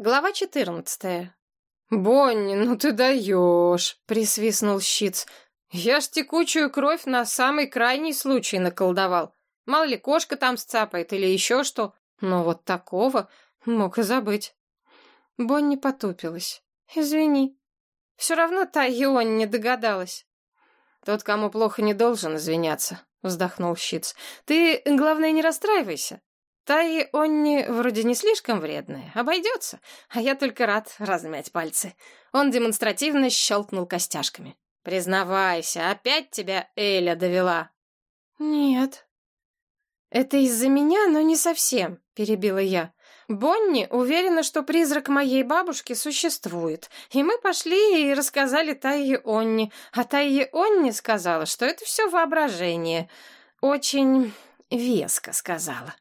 Глава четырнадцатая. «Бонни, ну ты даешь!» — присвистнул Щиц. «Я ж текучую кровь на самый крайний случай наколдовал. Мало ли кошка там сцапает или еще что. Но вот такого мог и забыть». Бонни потупилась. «Извини. Все равно та Йон не догадалась». «Тот, кому плохо, не должен извиняться», — вздохнул Щиц. «Ты, главное, не расстраивайся. Таи Онни вроде не слишком вредная, обойдется, а я только рад размять пальцы. Он демонстративно щелкнул костяшками. «Признавайся, опять тебя Эля довела?» «Нет». «Это из-за меня, но не совсем», — перебила я. «Бонни уверена, что призрак моей бабушки существует, и мы пошли и рассказали Тайе Онни, а Тайе Онни сказала, что это все воображение. Очень веско сказала».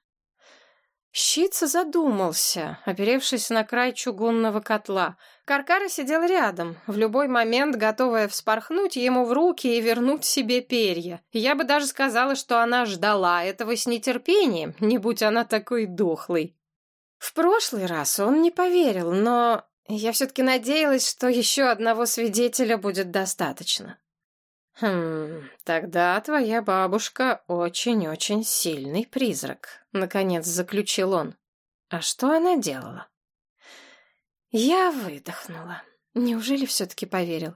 Щица задумался, оперевшись на край чугунного котла. Каркара сидел рядом, в любой момент готовая вспорхнуть ему в руки и вернуть себе перья. Я бы даже сказала, что она ждала этого с нетерпением, не будь она такой дохлой. В прошлый раз он не поверил, но я все-таки надеялась, что еще одного свидетеля будет достаточно. «Хм, тогда твоя бабушка очень-очень сильный призрак», — наконец заключил он. «А что она делала?» Я выдохнула. Неужели все-таки поверил?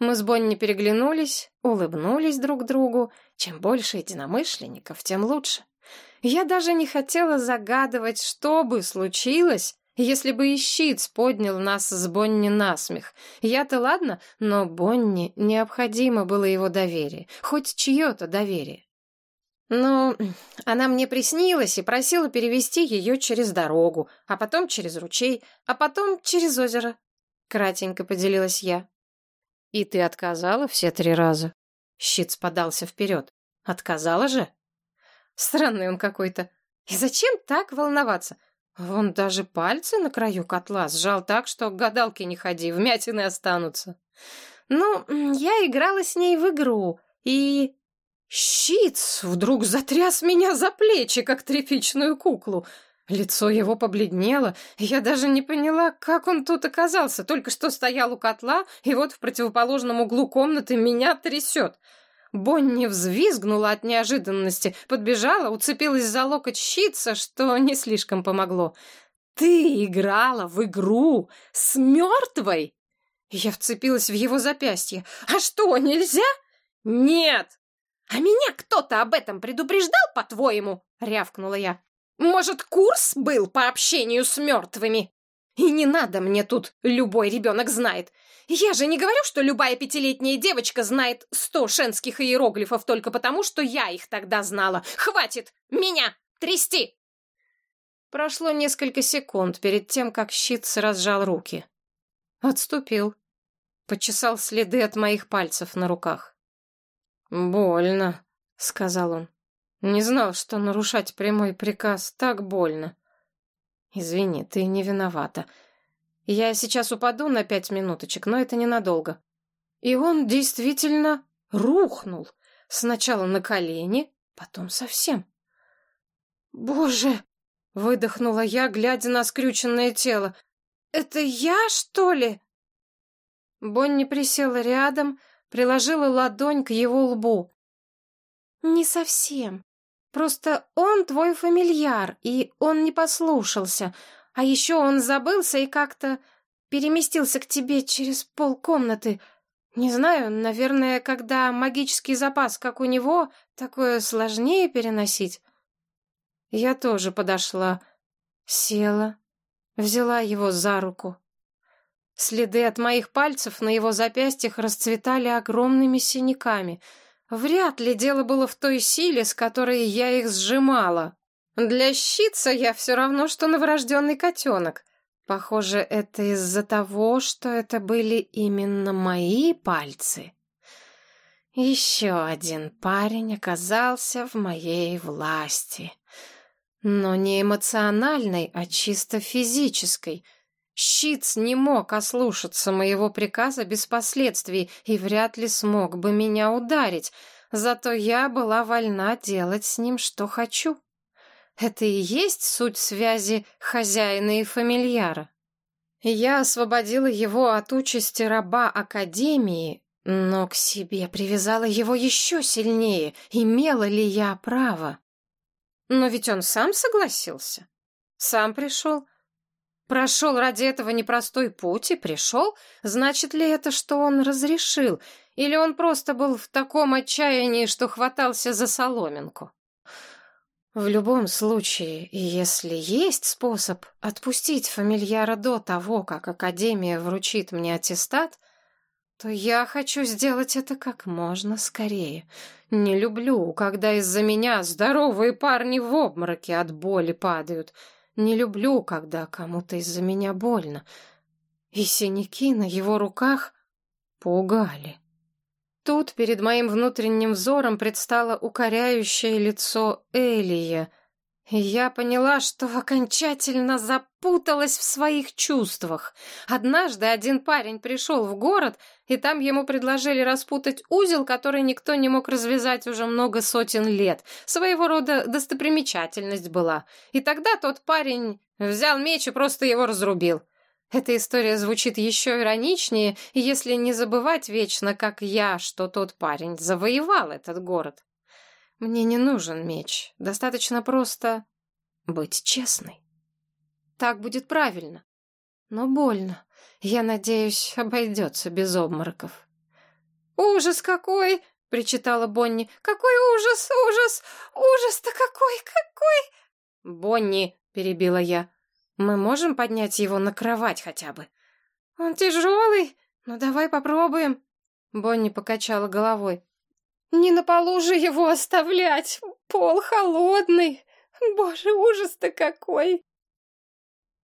Мы с Бонни переглянулись, улыбнулись друг другу. Чем больше единомышленников, тем лучше. Я даже не хотела загадывать, что бы случилось, если бы и поднял нас с Бонни на смех. Я-то ладно, но Бонни необходимо было его доверие, хоть чье-то доверие. Но она мне приснилась и просила перевести ее через дорогу, а потом через ручей, а потом через озеро. Кратенько поделилась я. И ты отказала все три раза? Щит подался вперед. Отказала же? Странный он какой-то. И зачем так волноваться? Вон даже пальцы на краю котла сжал так, что к гадалке не ходи, вмятины останутся. Ну, я играла с ней в игру, и... Щиц вдруг затряс меня за плечи, как тряпичную куклу. Лицо его побледнело, я даже не поняла, как он тут оказался. Только что стоял у котла, и вот в противоположном углу комнаты меня трясет. Бонни взвизгнула от неожиданности, подбежала, уцепилась за локоть щица, что не слишком помогло. «Ты играла в игру с мертвой?» Я вцепилась в его запястье. «А что, нельзя?» «Нет!» «А меня кто-то об этом предупреждал, по-твоему?» — рявкнула я. «Может, курс был по общению с мертвыми?» «И не надо мне тут, любой ребенок знает. Я же не говорю, что любая пятилетняя девочка знает сто шенских иероглифов только потому, что я их тогда знала. Хватит меня трясти!» Прошло несколько секунд перед тем, как щит разжал руки. Отступил. Почесал следы от моих пальцев на руках. «Больно», — сказал он. «Не знал, что нарушать прямой приказ так больно». «Извини, ты не виновата. Я сейчас упаду на пять минуточек, но это ненадолго. И он действительно рухнул. Сначала на колени, потом совсем. «Боже!» — выдохнула я, глядя на скрюченное тело. «Это я, что ли?» Бонни присела рядом, приложила ладонь к его лбу. «Не совсем. Просто он твой фамильяр, и он не послушался. А еще он забылся и как-то переместился к тебе через полкомнаты. Не знаю, наверное, когда магический запас, как у него, такое сложнее переносить. Я тоже подошла, села, взяла его за руку. Следы от моих пальцев на его запястьях расцветали огромными синяками. Вряд ли дело было в той силе, с которой я их сжимала. Для щица я все равно, что новорожденный котенок. Похоже, это из-за того, что это были именно мои пальцы. Еще один парень оказался в моей власти. Но не эмоциональной, а чисто физической. Щиц не мог ослушаться моего приказа без последствий и вряд ли смог бы меня ударить, зато я была вольна делать с ним, что хочу. Это и есть суть связи хозяина и фамильяра. Я освободила его от участи раба Академии, но к себе привязала его еще сильнее. Имела ли я право? Но ведь он сам согласился. Сам пришел. Прошел ради этого непростой путь и пришел. Значит ли это, что он разрешил? Или он просто был в таком отчаянии, что хватался за соломинку? В любом случае, если есть способ отпустить фамильяра до того, как Академия вручит мне аттестат, то я хочу сделать это как можно скорее. Не люблю, когда из-за меня здоровые парни в обмороке от боли падают. Не люблю, когда кому-то из-за меня больно. И синяки на его руках пугали. Тут перед моим внутренним взором предстало укоряющее лицо Элия, я поняла, что окончательно запуталась в своих чувствах. Однажды один парень пришел в город, и там ему предложили распутать узел, который никто не мог развязать уже много сотен лет. Своего рода достопримечательность была. И тогда тот парень взял меч и просто его разрубил. Эта история звучит еще ироничнее, если не забывать вечно, как я, что тот парень завоевал этот город. Мне не нужен меч, достаточно просто быть честной. Так будет правильно, но больно. Я надеюсь, обойдется без обмороков. «Ужас какой!» — причитала Бонни. «Какой ужас, ужас! Ужас-то какой, какой!» «Бонни!» — перебила я. Мы можем поднять его на кровать хотя бы? Он тяжелый. Ну, давай попробуем. Бонни покачала головой. Не на полу же его оставлять. Пол холодный. Боже, ужас-то какой.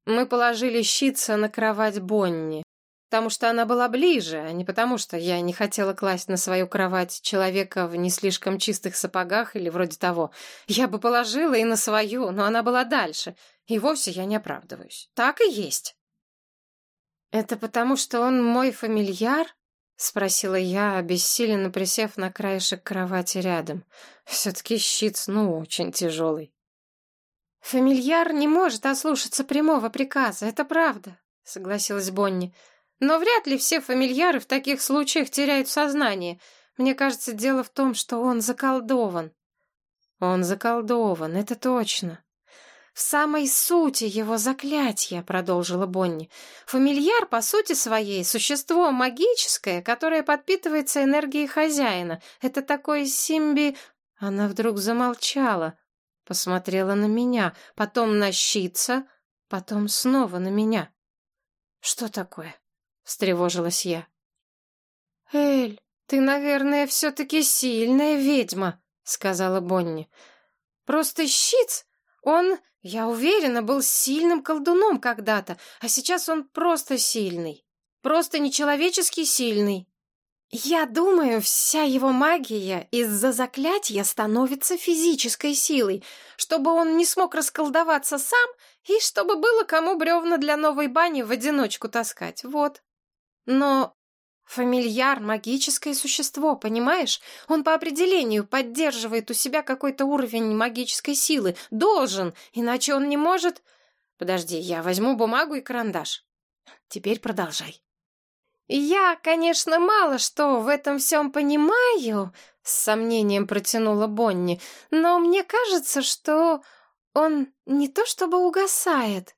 Мы положили щитца на кровать Бонни, потому что она была ближе, а не потому что я не хотела класть на свою кровать человека в не слишком чистых сапогах или вроде того. Я бы положила и на свою, но она была дальше — и вовсе я не оправдываюсь. Так и есть. «Это потому, что он мой фамильяр?» — спросила я, обессиленно присев на краешек кровати рядом. Все-таки щит, ну, очень тяжелый. «Фамильяр не может ослушаться прямого приказа, это правда», — согласилась Бонни. «Но вряд ли все фамильяры в таких случаях теряют сознание. Мне кажется, дело в том, что он заколдован». «Он заколдован, это точно в самой сути его заклятия, продолжила Бонни. Фамильяр, по сути своей, существо магическое, которое подпитывается энергией хозяина. Это такой симби... Она вдруг замолчала, посмотрела на меня, потом на щица, потом снова на меня. «Что такое?» — встревожилась я. «Эль, ты, наверное, все-таки сильная ведьма», — сказала Бонни. «Просто щиц, он я уверена, был сильным колдуном когда-то, а сейчас он просто сильный. Просто нечеловечески сильный. Я думаю, вся его магия из-за заклятия становится физической силой, чтобы он не смог расколдоваться сам и чтобы было кому бревна для новой бани в одиночку таскать. Вот. Но Фамильяр — магическое существо, понимаешь? Он по определению поддерживает у себя какой-то уровень магической силы. Должен, иначе он не может... Подожди, я возьму бумагу и карандаш. Теперь продолжай. Я, конечно, мало что в этом всем понимаю, с сомнением протянула Бонни, но мне кажется, что он не то чтобы угасает,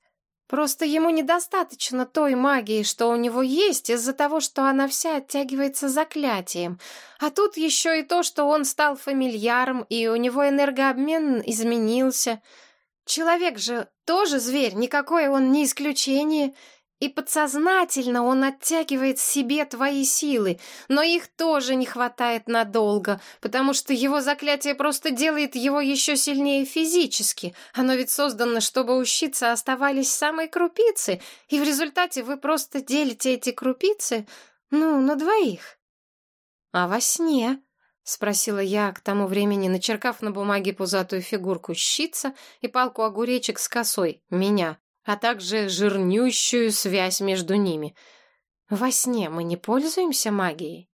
Просто ему недостаточно той магии, что у него есть, из-за того, что она вся оттягивается заклятием. А тут еще и то, что он стал фамильяром, и у него энергообмен изменился. Человек же тоже зверь, никакое он не исключение. И подсознательно он оттягивает себе твои силы, но их тоже не хватает надолго, потому что его заклятие просто делает его еще сильнее физически. Оно ведь создано, чтобы у щица оставались самые крупицы, и в результате вы просто делите эти крупицы, ну, на двоих. А во сне... — спросила я, к тому времени начеркав на бумаге пузатую фигурку щица и палку огуречек с косой, меня а также жирнющую связь между ними. Во сне мы не пользуемся магией?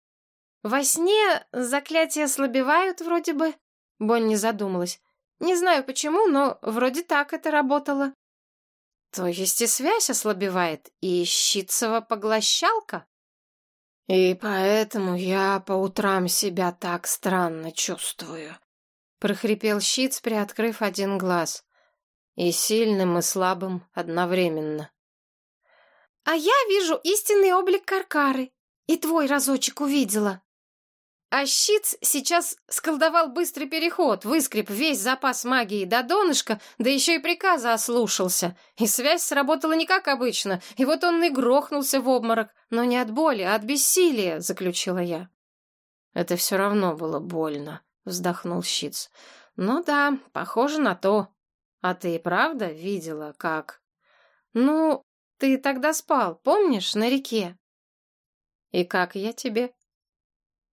Во сне заклятия ослабевают вроде бы. Бонни задумалась. Не знаю почему, но вроде так это работало. То есть и связь ослабевает, и щитцева поглощалка? И поэтому я по утрам себя так странно чувствую. Прохрипел щит, приоткрыв один глаз. И сильным, и слабым одновременно. А я вижу истинный облик Каркары. И твой разочек увидела. А щиц сейчас сколдовал быстрый переход, выскреб весь запас магии до донышка, да еще и приказа ослушался. И связь сработала не как обычно, и вот он и грохнулся в обморок, но не от боли, а от бессилия, заключила я. Это все равно было больно, вздохнул щиц. Ну да, похоже на то. А ты и правда видела, как... Ну, ты тогда спал, помнишь, на реке? И как я тебе?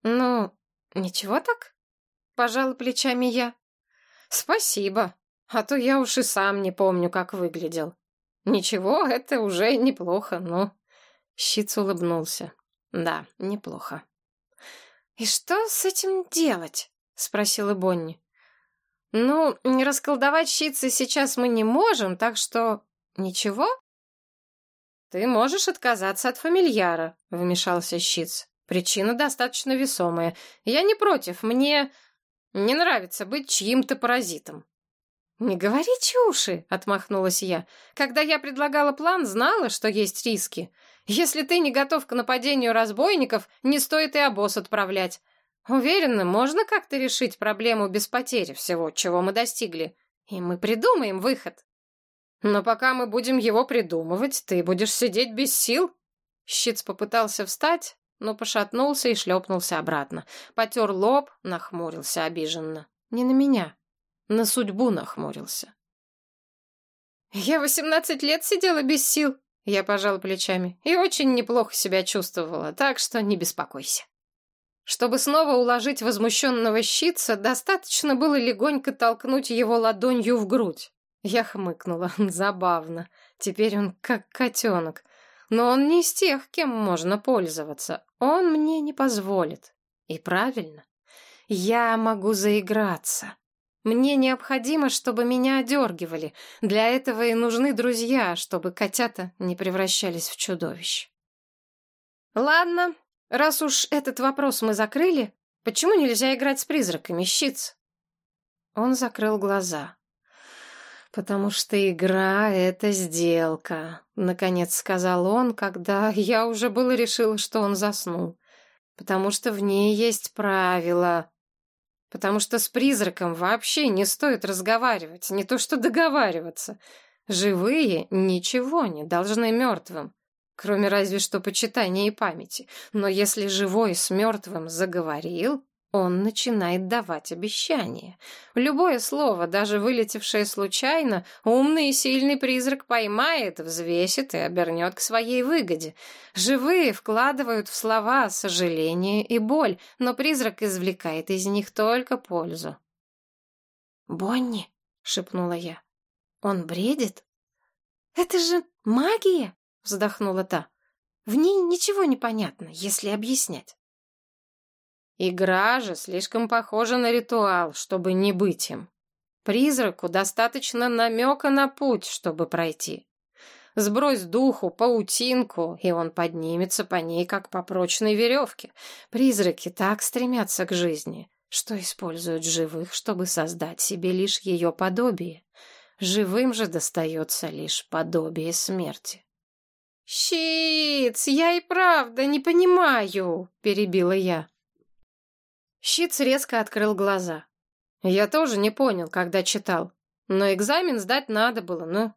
«Ну, ничего так?» — пожала плечами я. «Спасибо, а то я уж и сам не помню, как выглядел. Ничего, это уже неплохо, ну...» Щиц улыбнулся. «Да, неплохо». «И что с этим делать?» — спросила Бонни. «Ну, расколдовать щицы сейчас мы не можем, так что... Ничего?» «Ты можешь отказаться от фамильяра», — вмешался щиц. Причина достаточно весомая. Я не против, мне не нравится быть чьим-то паразитом. «Не говори чуши!» — отмахнулась я. «Когда я предлагала план, знала, что есть риски. Если ты не готов к нападению разбойников, не стоит и обоз отправлять. Уверена, можно как-то решить проблему без потери всего, чего мы достигли. И мы придумаем выход. Но пока мы будем его придумывать, ты будешь сидеть без сил». Щиц попытался встать, но пошатнулся и шлепнулся обратно. Потер лоб, нахмурился обиженно. Не на меня, на судьбу нахмурился. «Я восемнадцать лет сидела без сил», — я пожала плечами, «и очень неплохо себя чувствовала, так что не беспокойся». Чтобы снова уложить возмущенного щитца, достаточно было легонько толкнуть его ладонью в грудь. Я хмыкнула. Забавно. Теперь он как котенок. Но он не из тех, кем можно пользоваться. Он мне не позволит. И правильно. Я могу заиграться. Мне необходимо, чтобы меня одергивали. Для этого и нужны друзья, чтобы котята не превращались в чудовищ. Ладно, раз уж этот вопрос мы закрыли, почему нельзя играть с призраками, щиц? Он закрыл глаза. «Потому что игра — это сделка», — наконец сказал он, когда я уже было решила, что он заснул. «Потому что в ней есть правила. Потому что с призраком вообще не стоит разговаривать, не то что договариваться. Живые ничего не должны мертвым, кроме разве что почитания и памяти. Но если живой с мертвым заговорил, он начинает давать обещания. Любое слово, даже вылетевшее случайно, умный и сильный призрак поймает, взвесит и обернет к своей выгоде. Живые вкладывают в слова сожаление и боль, но призрак извлекает из них только пользу. «Бонни», — шепнула я, — «он бредит?» «Это же магия!» — вздохнула та. «В ней ничего не понятно, если объяснять». Игра же слишком похожа на ритуал, чтобы не быть им. Призраку достаточно намека на путь, чтобы пройти. Сбрось духу паутинку, и он поднимется по ней, как по прочной веревке. Призраки так стремятся к жизни, что используют живых, чтобы создать себе лишь ее подобие. Живым же достается лишь подобие смерти. «Щиц, я и правда не понимаю», — перебила я. Щиц резко открыл глаза. Я тоже не понял, когда читал. Но экзамен сдать надо было, ну.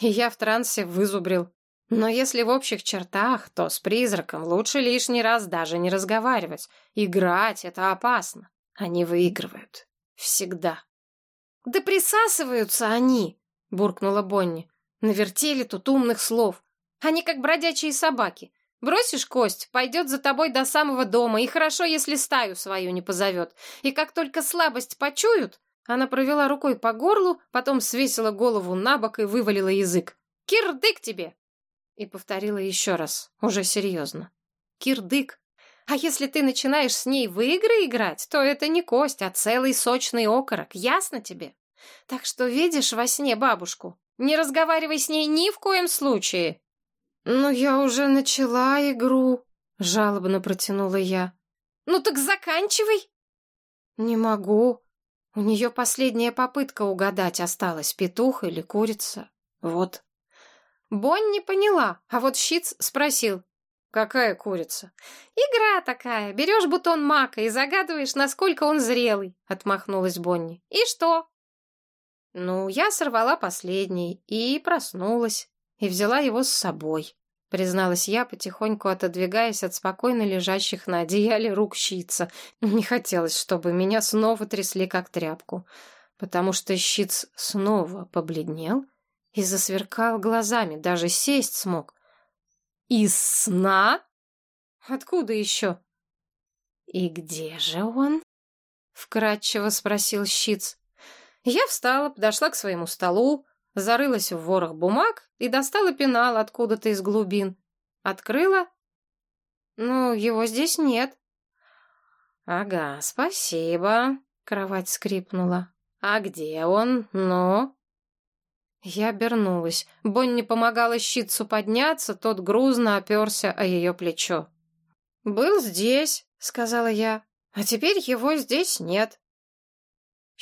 И я в трансе вызубрил. Но если в общих чертах, то с призраком лучше лишний раз даже не разговаривать. Играть — это опасно. Они выигрывают. Всегда. «Да присасываются они!» — буркнула Бонни. «Навертели тут умных слов. Они как бродячие собаки. Бросишь кость, пойдет за тобой до самого дома, и хорошо, если стаю свою не позовет. И как только слабость почуют, она провела рукой по горлу, потом свесила голову на бок и вывалила язык. «Кирдык тебе!» И повторила еще раз, уже серьезно. «Кирдык! А если ты начинаешь с ней в игры играть, то это не кость, а целый сочный окорок, ясно тебе? Так что видишь во сне бабушку? Не разговаривай с ней ни в коем случае!» «Ну, я уже начала игру», — жалобно протянула я. «Ну так заканчивай!» «Не могу. У нее последняя попытка угадать осталась, петух или курица. Вот». Бонни поняла, а вот Щиц спросил. «Какая курица?» «Игра такая. Берешь бутон мака и загадываешь, насколько он зрелый», — отмахнулась Бонни. «И что?» Ну, я сорвала последний и проснулась, и взяла его с собой, призналась я, потихоньку отодвигаясь от спокойно лежащих на одеяле рук щица. Не хотелось, чтобы меня снова трясли как тряпку, потому что щиц снова побледнел и засверкал глазами, даже сесть смог. «Из сна? Откуда еще?» «И где же он?» — вкратчиво спросил Щиц. Я встала, подошла к своему столу, зарылась в ворох бумаг и достала пенал откуда-то из глубин. Открыла. Ну, его здесь нет. Ага, спасибо. Кровать скрипнула. А где он? Ну? Я обернулась. Бонни помогала щитцу подняться, тот грузно оперся о ее плечо. «Был здесь», — сказала я, — «а теперь его здесь нет».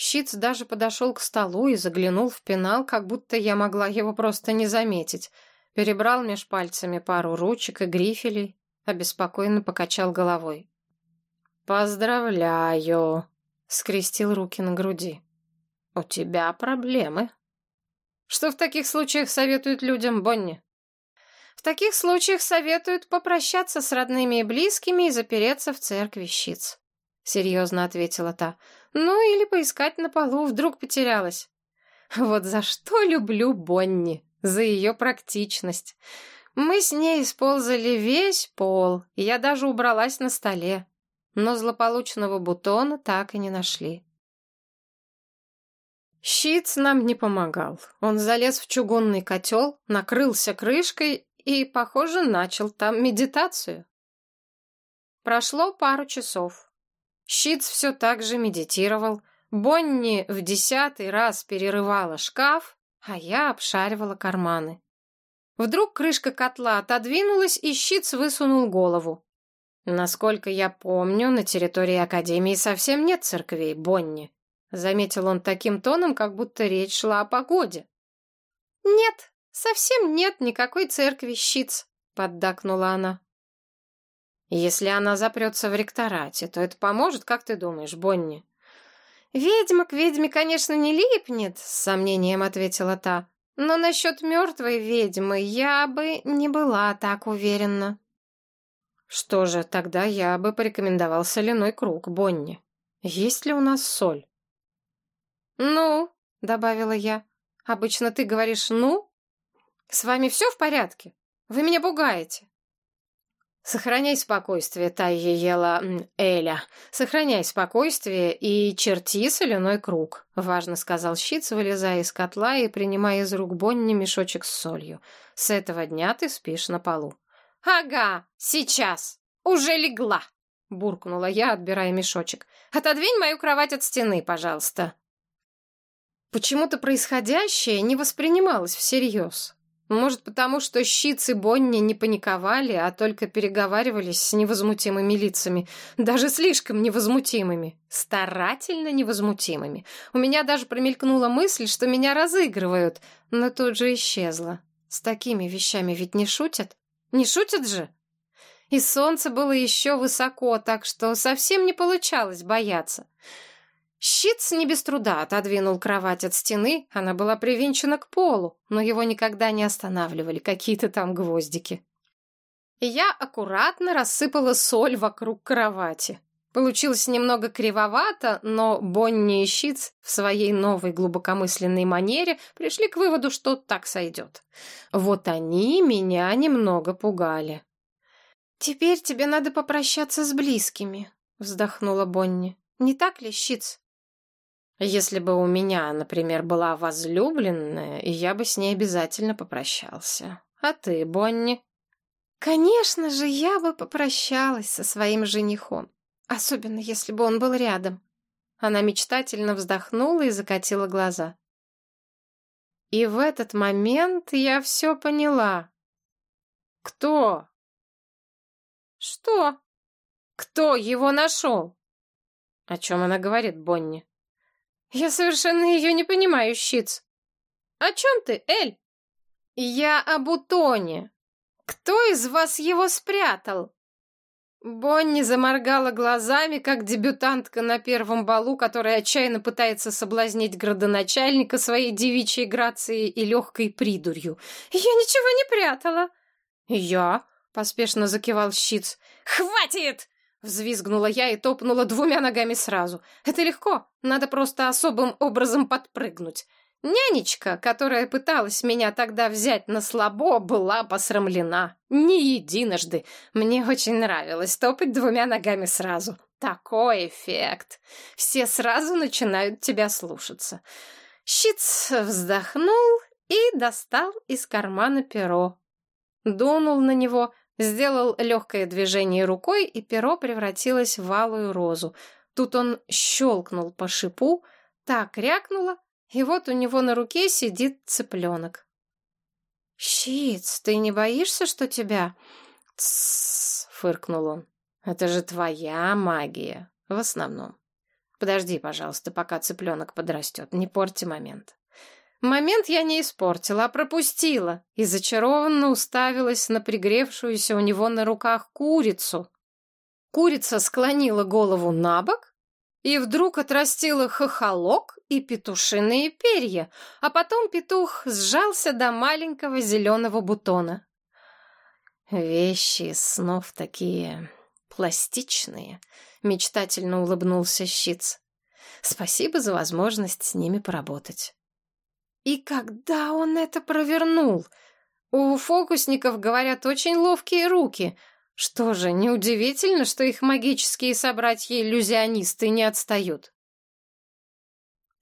Щиц даже подошел к столу и заглянул в пенал, как будто я могла его просто не заметить. Перебрал меж пальцами пару ручек и грифелей, обеспокоенно покачал головой. «Поздравляю», — скрестил руки на груди. «У тебя проблемы». Что в таких случаях советуют людям, Бонни? В таких случаях советуют попрощаться с родными и близкими и запереться в церкви щиц. Серьезно ответила та. Ну или поискать на полу, вдруг потерялась. Вот за что люблю Бонни, за ее практичность. Мы с ней использовали весь пол, я даже убралась на столе. Но злополучного бутона так и не нашли. Щиц нам не помогал. Он залез в чугунный котел, накрылся крышкой и, похоже, начал там медитацию. Прошло пару часов. Щиц все так же медитировал. Бонни в десятый раз перерывала шкаф, а я обшаривала карманы. Вдруг крышка котла отодвинулась, и Щиц высунул голову. Насколько я помню, на территории Академии совсем нет церквей, Бонни. Заметил он таким тоном, как будто речь шла о погоде. «Нет, совсем нет никакой церкви, щиц», — поддакнула она. «Если она запрется в ректорате, то это поможет, как ты думаешь, Бонни?» «Ведьма к ведьме, конечно, не липнет», — с сомнением ответила та. «Но насчет мертвой ведьмы я бы не была так уверена». «Что же, тогда я бы порекомендовал соляной круг, Бонни. Есть ли у нас соль?» «Ну», — добавила я, — «обычно ты говоришь «ну». С вами все в порядке? Вы меня пугаете». «Сохраняй спокойствие, Тайя ела Эля. Сохраняй спокойствие и черти соляной круг», — важно сказал щиц, вылезая из котла и принимая из рук Бонни мешочек с солью. «С этого дня ты спишь на полу». «Ага, сейчас. Уже легла», — буркнула я, отбирая мешочек. «Отодвинь мою кровать от стены, пожалуйста». Почему-то происходящее не воспринималось всерьез. Может, потому что Щиц и Бонни не паниковали, а только переговаривались с невозмутимыми лицами. Даже слишком невозмутимыми. Старательно невозмутимыми. У меня даже промелькнула мысль, что меня разыгрывают, но тут же исчезла. С такими вещами ведь не шутят? Не шутят же? И солнце было еще высоко, так что совсем не получалось бояться. Щитс не без труда отодвинул кровать от стены, она была привинчена к полу, но его никогда не останавливали какие-то там гвоздики. Я аккуратно рассыпала соль вокруг кровати. Получилось немного кривовато, но Бонни и Щиц в своей новой глубокомысленной манере пришли к выводу, что так сойдет. Вот они меня немного пугали. «Теперь тебе надо попрощаться с близкими», — вздохнула Бонни. «Не так ли, Щиц?» Если бы у меня, например, была возлюбленная, я бы с ней обязательно попрощался. А ты, Бонни? Конечно же, я бы попрощалась со своим женихом. Особенно, если бы он был рядом. Она мечтательно вздохнула и закатила глаза. И в этот момент я все поняла. Кто? Что? Кто его нашел? О чем она говорит, Бонни? Я совершенно ее не понимаю, Щиц. О чем ты, Эль? Я об Утоне. Кто из вас его спрятал? Бонни заморгала глазами, как дебютантка на первом балу, которая отчаянно пытается соблазнить градоначальника своей девичьей грацией и легкой придурью. «Я ничего не прятала!» «Я?» — поспешно закивал Щиц. «Хватит!» — взвизгнула я и топнула двумя ногами сразу. «Это легко, надо просто особым образом подпрыгнуть. Нянечка, которая пыталась меня тогда взять на слабо, была посрамлена. Не единожды. Мне очень нравилось топать двумя ногами сразу. Такой эффект. Все сразу начинают тебя слушаться. Щиц вздохнул и достал из кармана перо. Дунул на него, сделал легкое движение рукой, и перо превратилось в алую розу. Тут он щелкнул по шипу, так рякнуло, и вот у него на руке сидит цыпленок. «Щиц, ты не боишься, что тебя...» «Тссс», — фыркнул он. «Это же твоя магия, в основном. Подожди, пожалуйста, пока цыпленок подрастет, не порти момент». Момент я не испортила, а пропустила и зачарованно уставилась на пригревшуюся у него на руках курицу. Курица склонила голову на бок и вдруг отрастила хохолок и петушиные перья, а потом петух сжался до маленького зеленого бутона. «Вещи снов такие пластичные», — мечтательно улыбнулся Щиц. «Спасибо за возможность с ними поработать». И когда он это провернул? У фокусников, говорят, очень ловкие руки — что же, неудивительно, что их магические собратья-иллюзионисты не отстают.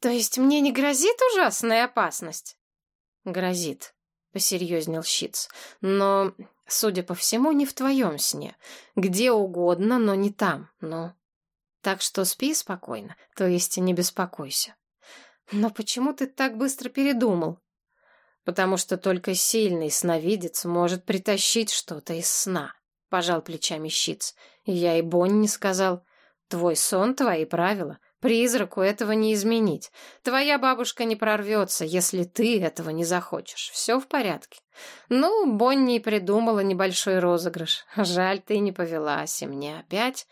То есть мне не грозит ужасная опасность? Грозит, посерьезнел Щиц. Но, судя по всему, не в твоем сне. Где угодно, но не там, ну. Так что спи спокойно, то есть не беспокойся. Но почему ты так быстро передумал? Потому что только сильный сновидец может притащить что-то из сна. — пожал плечами Щиц. «Я и Бонни сказал. Твой сон — твои правила. Призраку этого не изменить. Твоя бабушка не прорвется, если ты этого не захочешь. Все в порядке. Ну, Бонни придумала небольшой розыгрыш. Жаль, ты не повелась, и мне опять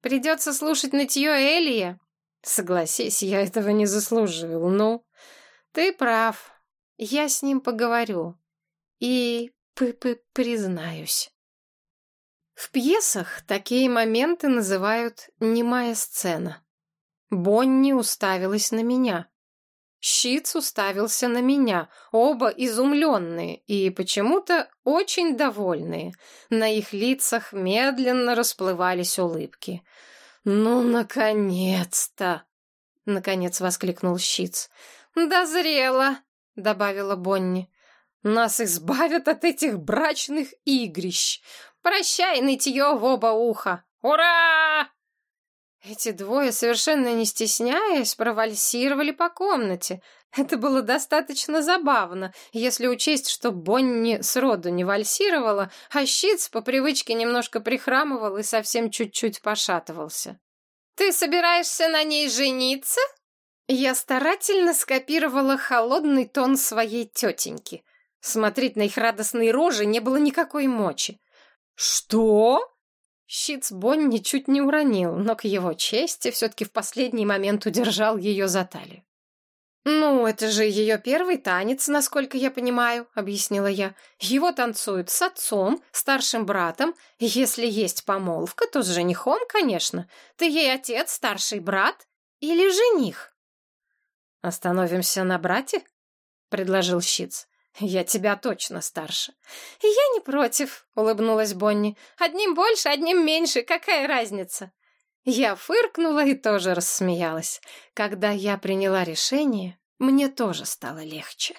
придется слушать нытье Элия. Согласись, я этого не заслужил. Ну, ты прав. Я с ним поговорю. И п-п-признаюсь. В пьесах такие моменты называют «немая сцена». Бонни уставилась на меня. Щиц уставился на меня, оба изумленные и почему-то очень довольные. На их лицах медленно расплывались улыбки. «Ну, наконец-то!» — наконец воскликнул Щиц. «Дозрело!» — добавила Бонни. «Нас избавят от этих брачных игрищ. Прощай, нытье в оба уха! Ура!» Эти двое, совершенно не стесняясь, провальсировали по комнате. Это было достаточно забавно, если учесть, что Бонни сроду не вальсировала, а Щиц по привычке немножко прихрамывал и совсем чуть-чуть пошатывался. «Ты собираешься на ней жениться?» Я старательно скопировала холодный тон своей тетеньки. Смотреть на их радостные рожи не было никакой мочи. «Что?» Щиц Бонни чуть не уронил, но к его чести все-таки в последний момент удержал ее за талию. «Ну, это же ее первый танец, насколько я понимаю», — объяснила я. «Его танцуют с отцом, старшим братом. Если есть помолвка, то с женихом, конечно. Ты ей отец, старший брат или жених?» «Остановимся на брате?» — предложил Щиц. «Я тебя точно старше». «Я не против», — улыбнулась Бонни. «Одним больше, одним меньше, какая разница?» Я фыркнула и тоже рассмеялась. Когда я приняла решение, мне тоже стало легче.